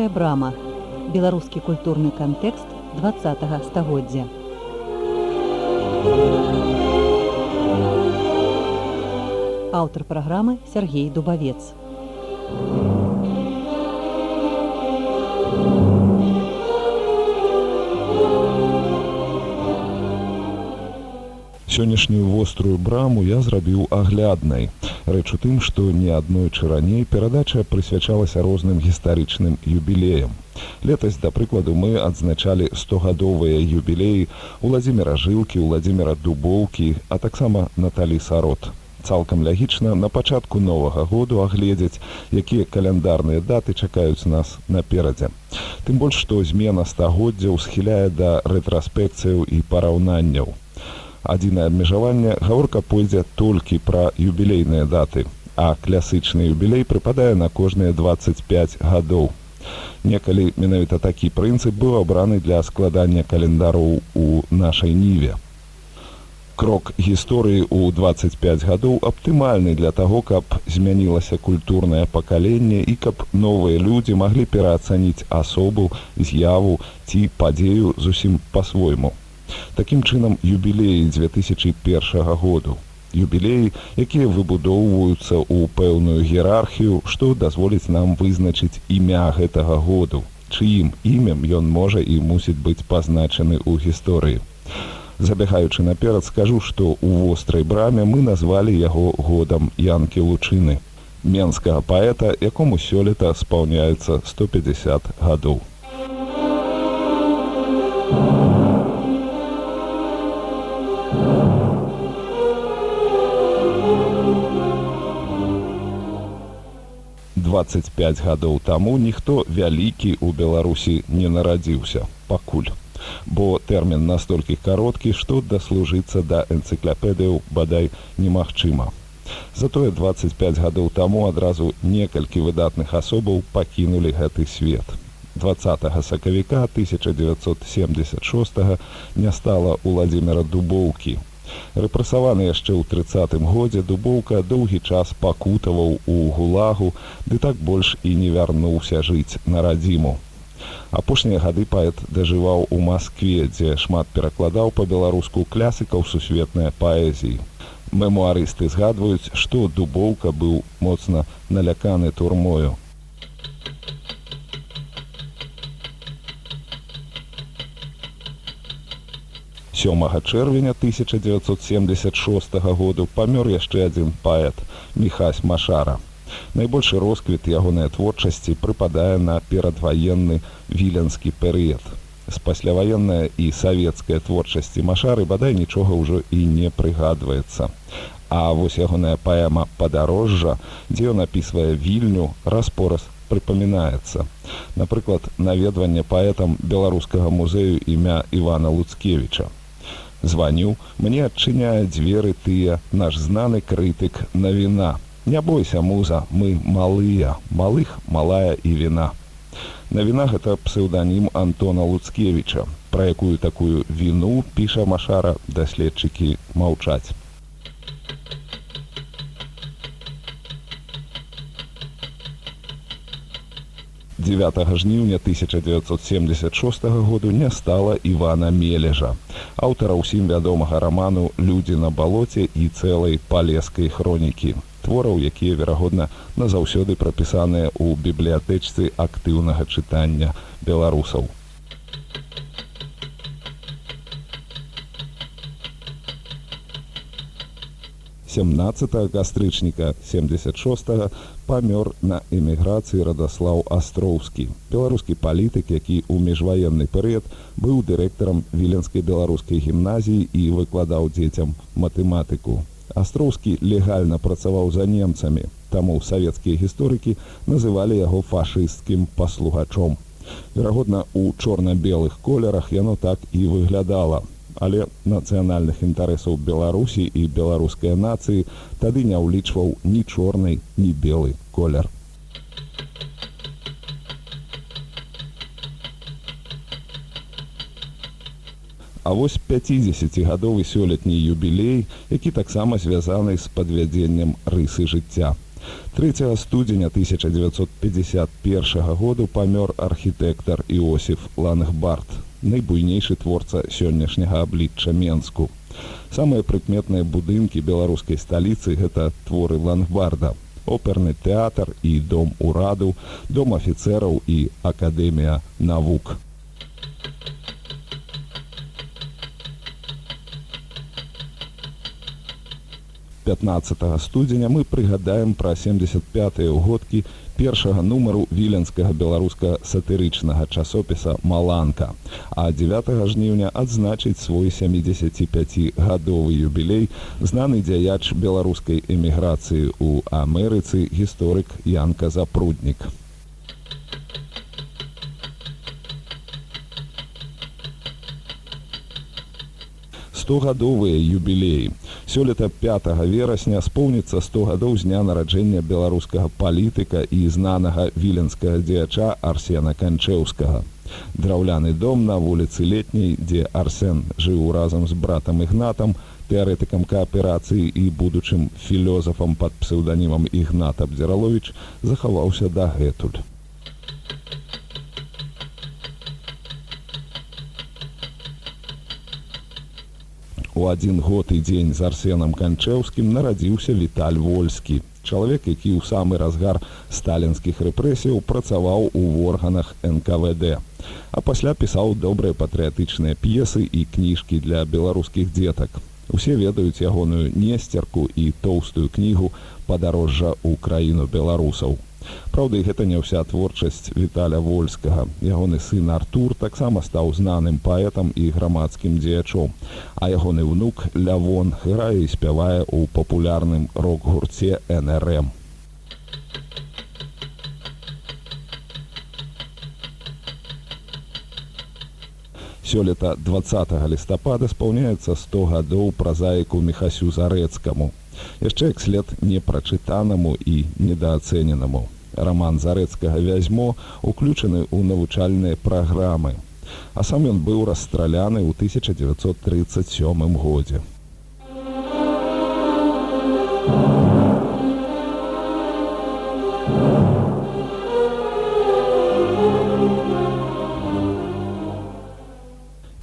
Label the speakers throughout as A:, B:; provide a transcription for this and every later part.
A: вострая брама. Беларускі культурны кантэкст два стагоддзя. Аўтар праграмы Сергей дубавец.
B: Сённяшнюю вострую браму я зрабіў агляднай рэч у тым што ні аднойчы раней перадача прысвячалася розным гістарычным юбілеям. Летась да прыкладу мы адзначалі стогадовыя юбілеі владимира жылкі владимира дубоўкі а таксама наталі сарот. Цалкам лягічна на пачатку новага году агледзець якія каляндарныя даты чакаюць нас наперадзе. Тым больш што змена стагоддзяў схіляе да рэтраспекцыяў і параўнанняў адзінае абмежаванне гаворка пойдзе толькі пра юбілейныя даты а класычны юбілей прыпадае на кожныя 25 гадоў. Некалі менавіта такі прынцып быў абраны для складання календараў у нашай ніве. Крок гісторыі ў 25 гадоў аптымальны для таго каб змянілася культурнае пакаленне і каб новыя людзі маглі пераацаніць асобу з'яву ці падзею зусім па-свойму Такім чынам юбілеі 2001 году. Юбілеі, якія выбудоўваюцца ў пэўную іерархію, што дазволіць нам вызначыць імя гэтага году, чыім імем ён можа і мусіць быць пазначаны ў гісторыі. Забягаючы наперад скажу, што ў вострай браме мы назвалі яго годам янкі лучыны. Менскага паэта, якому сёлета спаўняецца 150 гадоў. 25 гадоў таму ніхто вялікі ў беларусі не нарадзіўся пакуль. Бо тэрмін настолькі кароткі што даслужыцца да энцыкляпедыяў бадай немагчыма. Затое 25 гадоў таму адразу некалькі выдатных асобаў пакінулі гэты свет. 20 сакавіка 1976 не стала владимира дубоўкі рэпрасаваны яшчэ ў трыццатым годзе дубоўка доўгі час пакутаваў у гулагу ды так больш і не вярнуўся жыць на радзіму. Апошнія гады паэт дажываў у москве дзе шмат перакладаў па-беларуску клясыкаў сусветнай паэзіі. Мемуарысты згадваюць што дубоўка быў моцна наляканы турмою 7 чэрвеня 1976 году памёр яшчэ адзін паэт міхась машара. Найбольшы росквіт ягонай творчасці прыпадае на перадваенны віленскі перыяд. З пасляваенная і савецкая творчасці машары бадай нічога ўжо і не прыгадваецца. А вось ягоная паэма падарожжа дзе ён апісвае вільню распораз прыпамінаецца. Напрыклад наведванне паэтам беларускага музею імя івана луцкевіча званю мне адчыняе дзверы тыя наш знаны крытык навіна не бойся муза мы малыя малых малая і віна. Навіна гэта псеўданім антона луцкевіча пра якую такую віну піша машара даследчыкі маўчаць. 9 жніўня 1976 году не стала Івана Мележа, аўтара ўсім вядомага раману «Людзі на балоце і цэлай палескай хронікі. Твораў, якія, верагодна, назаўсёды прапісаныя ў бібліятэчцы актыўнага чытання беларусаў. 17 кастрычніка 76 памёр на эміграцыі радаслаў астроўскі беларускі палітык які ў міжваенны перыяд быў дырэктарам віленскай беларускай гімназіі і выкладаў дзецям матэматыку. Астроўскі легальна працаваў за немцамі таму савецкія гісторыкі называлі яго фашысцкім паслугачом. Верагодна у чорна-белых колерах яно так і выглядала але нацыянальных інтарэсаў беларусі і беларускай нацыі тады не ўлічваў ні чорнай ні белы колер. А вось 50гадовы сёлетні юбілей які таксама звязаны з падвядзеннем рысы жыцця. 3 студзеня 1951 году памёр архітэктар Іосиф Лангбард, найбуйнейшы творца сённяшняга аблічча Менску. Самыя прыкметныя будынкі беларускай сталіцы гэта творы Лангбарда, оперны тэатр і дом ураду, дом афіцэраў і акадэмія навук. 15 студзеня мы прыгадаем пра 75 угодкі першага нумару віленскага беларуска сатырычнага часопіса маланка а 9 жніўня адзначыць свой 75гадовы юбілей знаны дзяяч беларускай эміграцыі ў амерыцы гісторык янка запруднік стогадовыя юбілеі сёлета 5 верасня споўніцца 100 гадоў з дня нараджэння беларускага палітыка і знанага віленскага дзеяча арсена канчэўскага. Драўляны дом на вуліцы летняй дзе арсен жыў разам з братам ігнатам тэарэтыкам кааперацыі і будучым філёзафам пад псеўданімам ігнат абдзіралович захаваўся дагэтуль У адзін год і дзень з арсенам канчэўскім нарадзіўся віталь вольскі чалавек які ў самы разгар сталінскіх рэпрэсіяў працаваў у органах нквд а пасля пісаў добрыя патрыятычныя п'есы і кніжкі для беларускіх дзетак. Усе ведаюць ягоную несцерку і тоўстую кнігу падарожжа ў краіну беларусаў Праўда, гэта не ўся творчасць Віталя Вольскага. Ягоны сын Артур таксама стаў знаным паэтам і грамадскім дзеячом. А ягоны ўнук Лявон грае і спявае ў папулярным рок-гурце НРМ. Сёлета 20 лістапада спаўняецца 100 гадоў празаіку Мехасю Зарэцкаму. Яшчэ як след непрачытанаму і недаацэненаму. Роман зарэцкага вязьмо уключаны ў навучальныя праграмы. А сам ён быў расстраляны ў 1937 годзе.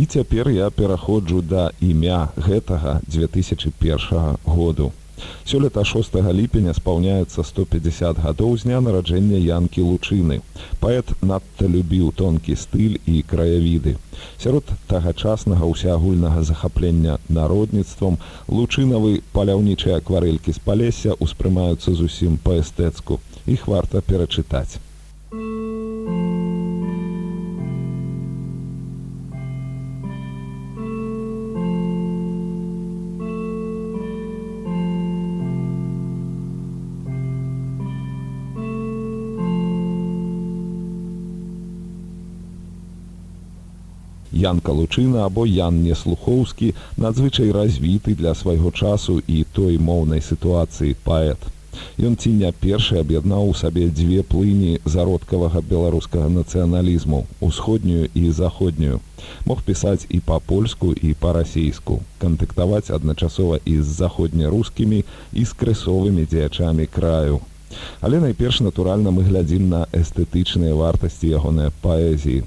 B: І цяпер я пераходжу да імя гэтага 2001 году Сёлета 6 ліпеня спаўняецца 150 гадоў з дня нараджэння янкі лучыны. Паэт надта любіў тонкі стыль і краявіды. Сярод тагачаснага ўсеагульнага захаплення народніцтвам лучынавы паляўнічыя акварэлькі з палесся ўспрымаюцца зусім па-эстэцку. Іх варта перачытаць. Ян Калучына або Ян Неслухоўскі надзвычай развіты для свайго часу і той моўнай сітуацыі паэт. Ён ці не першы аб'яднаў у сабе дзве плыні зародкавага беларускага нацыяналізму, усходнюю і заходнюю. Мог пісаць і па-польску і па-расійску, кантактаваць адначасова і з заходнерускімі і з крэсовымі дзеячамі краю. Але найперш натуральна мы глядзім на эстэтычныя вартасці ягонай паэзіі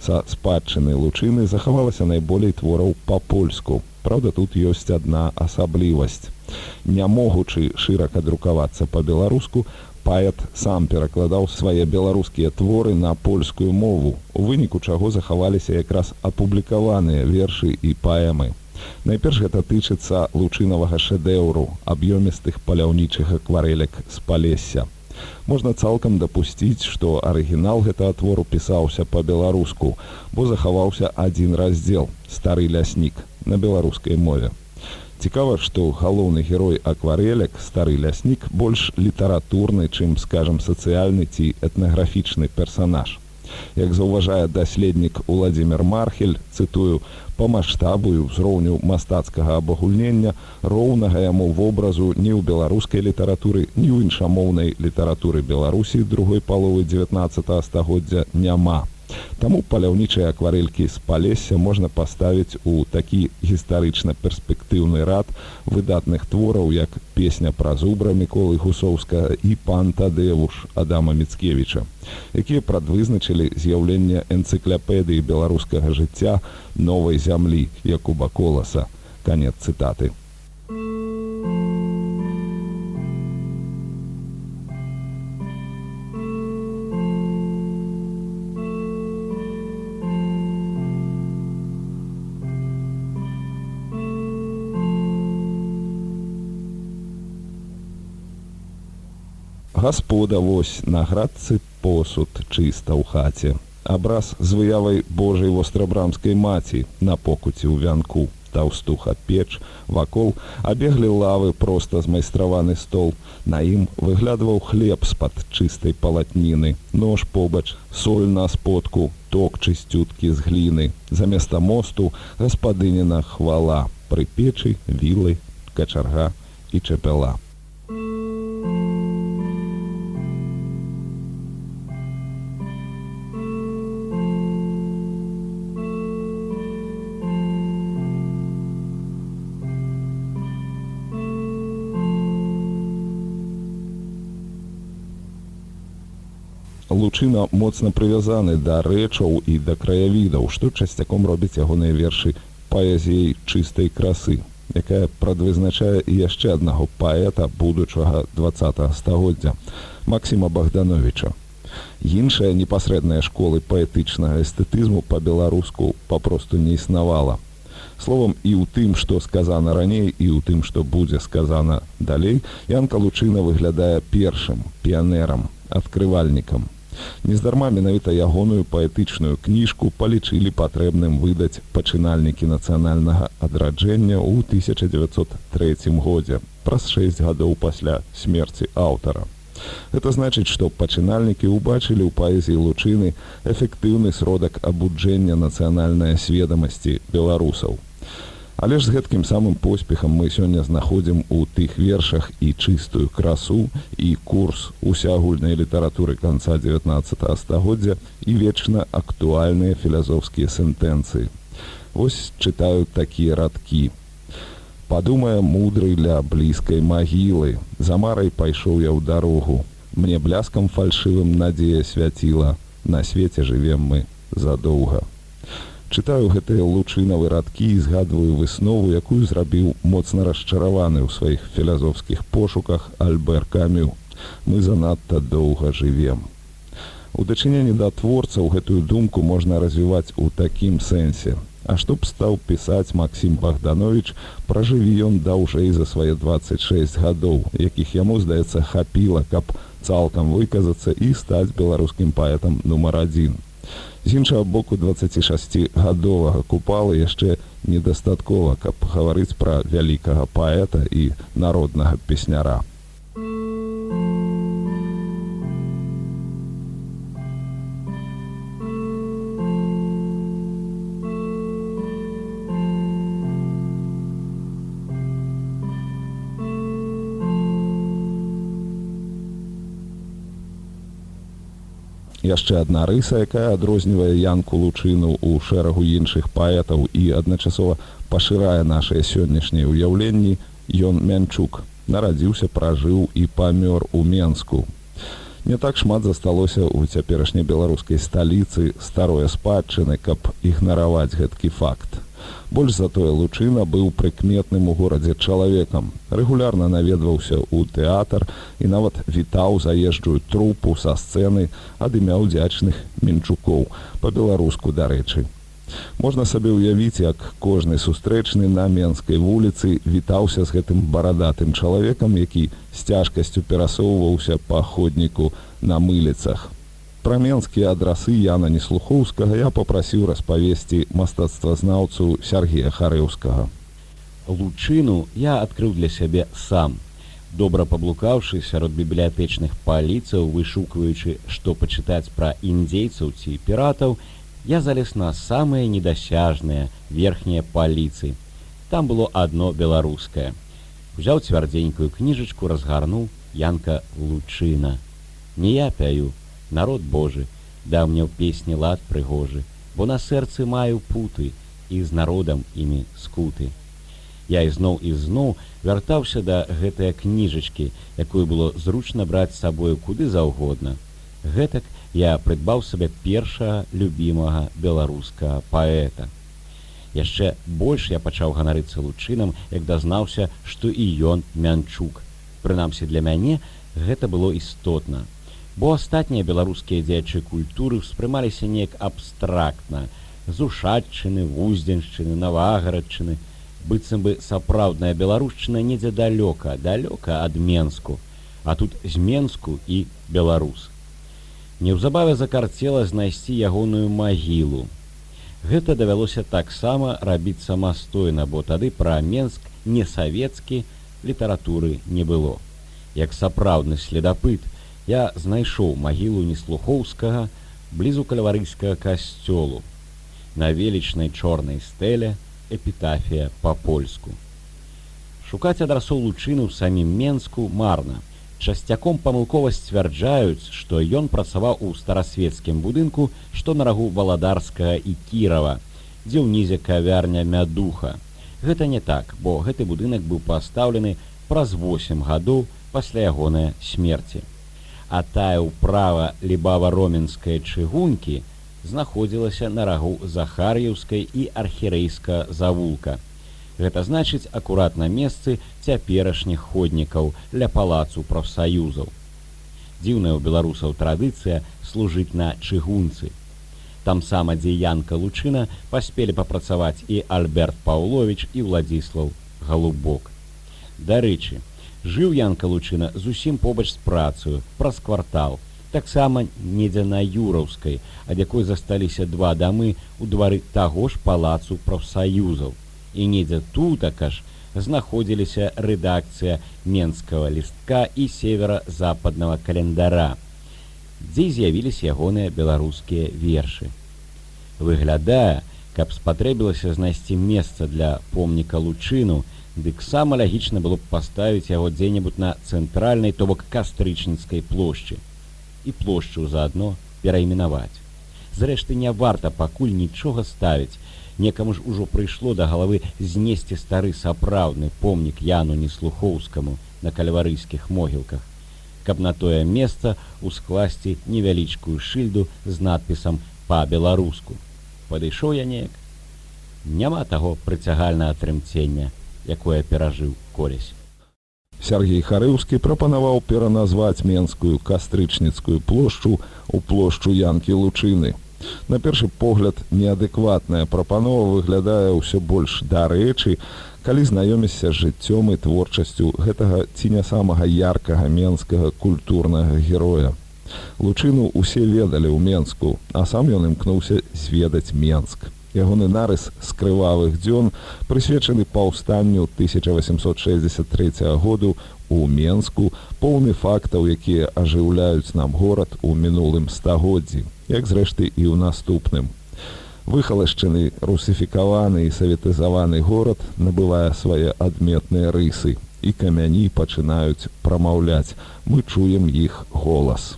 B: са спадчыны лучыны захавалася найболей твораў па-польску. Праўда, тут ёсць адна асаблівасць. Не могучы шырака друкавацца па-беларуску, паэт сам перакладаў свае беларускія творы на польскую мову, у выніку чаго захаваліся якраз апублікаваныя вершы і паэмы. Найперш гэта тычыцца лучынавага шэдэўру аб'ёмістых паляўнічых акварэлек з палесся можна цалкам дапусціць, што арыгінал гэтага твору пісаўся па-беларуску, бо захаваўся адзін раздзел стары ляснік на беларускай мове. Цікава, што галоўны герой акварелек стары ляснік больш літаратурны, чым скажам сацыяльны ці этнаграфічны персанаж. Як заўважае даследнік Уладзімир Мархель, цытую, па маштабу і ўзроўню мастацкага абагульнення роўнага яму вобразу ні ў беларускай літаратуры, ні ў іншамоўнай літаратуры Беларусі другой паловы 19 стагоддзя няма. Таму паляўнічыя акварелькі з палесся можна паставіць у такі гістарычна перспектыўны рад выдатных твораў, як песня пра зубра міколы гусоўскага і пан Тадэвуш Адама Міцкевіча, якія прадвызначылі з'яўленне энцыкляпедыі беларускага жыцця новай зямлі Якуба коласа. Канец цытаты. Гаспода вось на градцы посуд чыста ў хаце. Абраз з выявай Божай вострабрамскай маці на покуці ў вянку. Таўстуха печ, вакол абеглі лавы проста змайстраваны стол. На ім выглядваў хлеб з-пад чыстай палатніны, нож побач, соль на сподку, ток чысцюткі з гліны. Заместа мосту гаспадыніна хвала, пры печы, вілы, качарга і чапяла. Лучына моцна прывязаны да рэчаў і да краявідаў, што часцяком робіць ягоныя вершы паэзіяй чыстай красы, якая прадвызначае яшчэ аднаго паэта будучага два стагоддзя Масіма Богдановича. Іншая непасрэдная школы паэтычнага эстэтызму па-беларуску папросту не існавала. Словам і ў тым, што сказана раней і ў тым, што будзе сказана далей, Янка Лучына выглядае першым піянерам, адкрывальнікам. Нездарма менавіта ягоную паэтычную кніжку палічылі патрэбным выдаць пачынальнікі нацыянальнага адраджэння ў 1903 годзе праз 6 гадоў пасля смерці аўтара. Гэта значыць, што пачынальнікі ўбачылі ў паэзіі лучыны эфектыўны сродак абуджэння нацыянальнай сведамасці беларусаў. Але ж з гэткім самым поспехам мы сёння знаходзім у тых вершах і чыстую красу і курс усеагульнай літаратуры канца 19 стагоддзя і вечна актуальныя філязофскія сентэнцыі. Вось чытаю такія радкі. Падумае мудры для блізкай магілы. За марай пайшоў я ў дарогу. Мне бляскам фальшывым надзея свяціла. На свеце жывем мы задоўга чытаю гэтыя лучынавы радкі і згадваю выснову якую зрабіў моцна расчараваны ў сваіх філязофскіх пошуках альбер камю. Мы занадта доўга жывем у дачыненні да творцаў гэтую думку можна развіваць у такім сэнсе. А што б стаў пісаць максім богданович пражыві ён даўжэй за свае 26 гадоў якіх яму здаецца хапіла каб цалкам выказацца і стаць беларускім паэтам нумар адзін з іншага боку 26гадовага купала яшчэ недастаткова каб гаварыць пра вялікага паэта і народнага песняра яшчэ адна рыса якая адрознівае янку лучыну ў шэрагу іншых паэтаў і адначасова пашырае нашыя сённяшнія ўяўленні ён мянчук нарадзіўся пражыў і памёр у менску. Не так шмат засталося ў цяперашняй беларускай сталіцы старое спадчыны каб ігнараваць гэткі факт Больш затое лучына быў прыкметным у горадзе чалавекам. Рэгулярна наведваўся ў тэатр і нават вітаў заезджую трупу са сцэны ад імя ўдзячных мінчукоў па-беларуску дарэчы. Можна сабе ўявіць, як кожны сустрэчны на менскай вуліцы вітаўся з гэтым барадатым чалавекам, які з цяжкасцю перасоўваўся па ходніку на мыліцах пра менскія адрасы яна неслухоўскага я попрасіў распавесці мастацтвазнаўцу сергея харэўскага
C: лучыну я адкрыў для сябе сам. Добра паблукаўшы сярод бібліятэчных паліцаў вышукваючы што пачытаць пра індзейцаў ці піратаў я залез на самыя недасяжныя верхнія паліцы там было адно беларускае узяў цвярдзенькую кніжачку разгарнуў янка лучына не я пяю народ Божы, да мне ў песні лад прыгожы, бо на сэрцы маю путы і з народам імі скуты. Я ізноў і зноў вяртаўся да гэтыя кніжачкі, якую было зручна браць сабою куды заўгодна. Гэтак я прыдбаў сабе першага любімага беларускага паэта. Яшчэ больш я пачаў ганарыцца лучынам, як дазнаўся, што і ён мянчук. Прынамсі для мяне гэта было істотна. Бо астатнія беларускія дзеячы культуры ўспрымаліся неяк абстрактна, з ушадчыны, вуздзеншчыны, навагарадчыны, быццам бы сапраўдная беларушчына недзе далёка, далёка ад Менску, а тут з Менску і беларус. Неўзабаве закарцела знайсці ягоную магілу, Гэта давялося таксама рабіць самастойна, бо тады пра Менск несавецкі літаратуры не было. Як сапраўдны следапыт я знайшоў магілу неслухоўскага блізу каляварыйскага касцёлу. На велічнай чорнай стэле эпітафія па-польску. Шукаць адрасоў лучыну ў самім Менску марна часцяком памылкова сцвярджаюць, што ён працаваў у старасвецкім будынку, што на рагу валадарскага і кірава, дзе ўнізе кавярня мядуха. Гэта не так, бо гэты будынак быў пастаўлены праз 8 гадоў пасля ягонай смерці. А тая ўправа лібава-роменскай чыгункі знаходзілася на рагу захар'еўскай і архірэйска завулка. Гэта значыць акурат на месцы цяперашніх ходнікаў ля палацу прафсаюзаў. Дзіўная ў беларусаў традыцыя служыць на чыгунцы. Там сама дзе янка лучына паспелі папрацаваць і Альберт Паўлович і Владзіслаў Галубок. Дарэчы, жыў янка лучына зусім побач з працаю праз квартал, таксама недзе на юраўскай, ад якой засталіся два дамы ў двары таго ж палацу прафсаюзаў і недзе тутака ж знаходзіліся рэдакцыя менскага лістка і севера-западнага календара, дзе з'явіліся ягоныя беларускія вершы. Выглядае, каб спатрэбілася знайсці месца для помніка лучыну, дык сама лагічна было б паставіць яго дзе-небудзь на цэнтральнай то бок кастрычніцкай плошчы і плошчу заадно перайменаваць. Зрэшты не варта пакуль нічога ставіць, некаму ж ужо прыйшло да галавы знесці стары сапраўдны помнік яну неслухоўскаму на кальварыйскіх могілках каб на тое месца ускласці невялічкую шыльду з надпісам па-беларуску падышоў я неяк. Няма таго прыцягальнага трымцення якое перажыў колесь
B: Сергей Харыўскі прапанаваў пераназваць менскую кастрычніцкую плошчу у плошчу янкі лучыны На першы погляд неадэкватная прапанова выглядае ўсё больш дарэчы, калі знаёмішся жыццём і творчасцю гэтага ці не самага яркага менскага культурнага героя. Лучыну усе ведалі ў Менску, а сам ён імкнуўся зведаць Менск. Ягоны нарыс з крывавых дзён прысвечаны паўстанню 1863 году у Менску поўны фактаў, якія ажыўляюць нам горад у мінулым стагоддзі як зрэшты і ў наступным. Выхалашчыны русіфікаваны і саветызаваны горад набывае свае адметныя рысы і камяні пачынаюць прамаўляць. Мы чуем іх голас.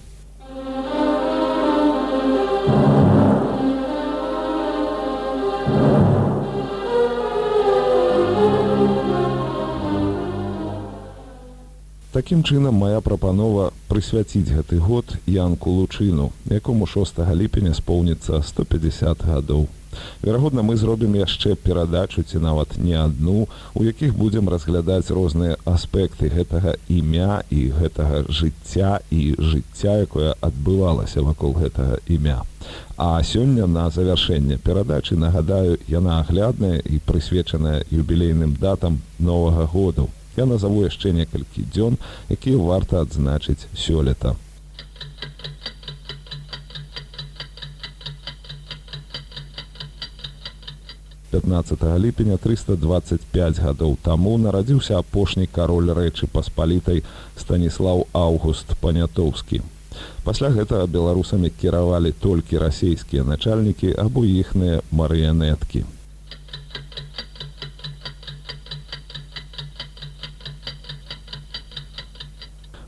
B: Такім чынам моя прапанова прысвяціць гэты год янку лучыну, якому 6 ліпеня споўніцца 150 гадоў. Верагодна, мы зробім яшчэ перадачу ці нават не адну, у якіх будзем разглядаць розныя аспекты гэтага імя і гэтага жыцця і жыцця, якое адбывалася вакол гэтага імя. А сёння на завяршэнне перадачы нагадаю, яна аглядная і прысвечаная юбілейным датам новага году я назову яшчэ некалькі дзён, якія варта адзначыць сёлета. ліпеня 325 гадоў таму нарадзіўся апошні кароль рэчы паспалітай станіслав август панятоўскі пасля гэтага беларусамі кіравалі толькі расійскія начальнікі або іхныя марыянеткі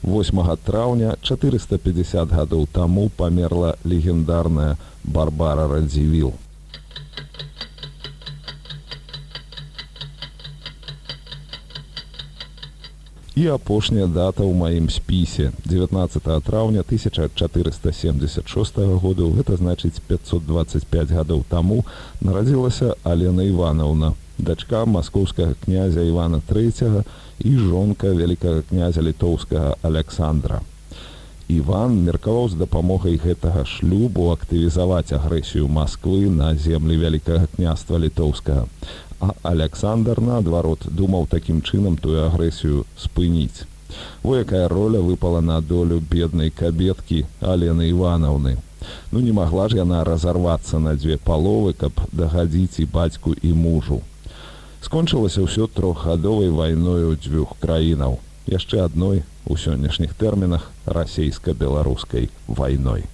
B: 8 траўня 450 гадоў таму памерла легендарная барбара радзівіл. І апошняя дата ў маім спісе. 19 траўня 1476 году гэта значыць 525 гадоў таму нарадзілася алена ивановна дачка маскоўскага князя ивана третьего і жонка вялікага князя літоўскага александра Іван меркаваў з дапамогай гэтага шлюбу актывізаваць агрэсію Масквы на землі вялікага княства літоўскага а Александр наадварот думаў такім чынам тую агрэсію спыніць. Во якая роля выпала на долю беднай кабеткі Алены Іванаўны. Ну не магла ж яна разарвацца на дзве паловы, каб дагадзіць і бацьку і мужу. Скончылася ўсё трохгадовай вайною дзвюх краінаў, яшчэ адной у сённяшніх тэрмінах расійска-беларускай вайной.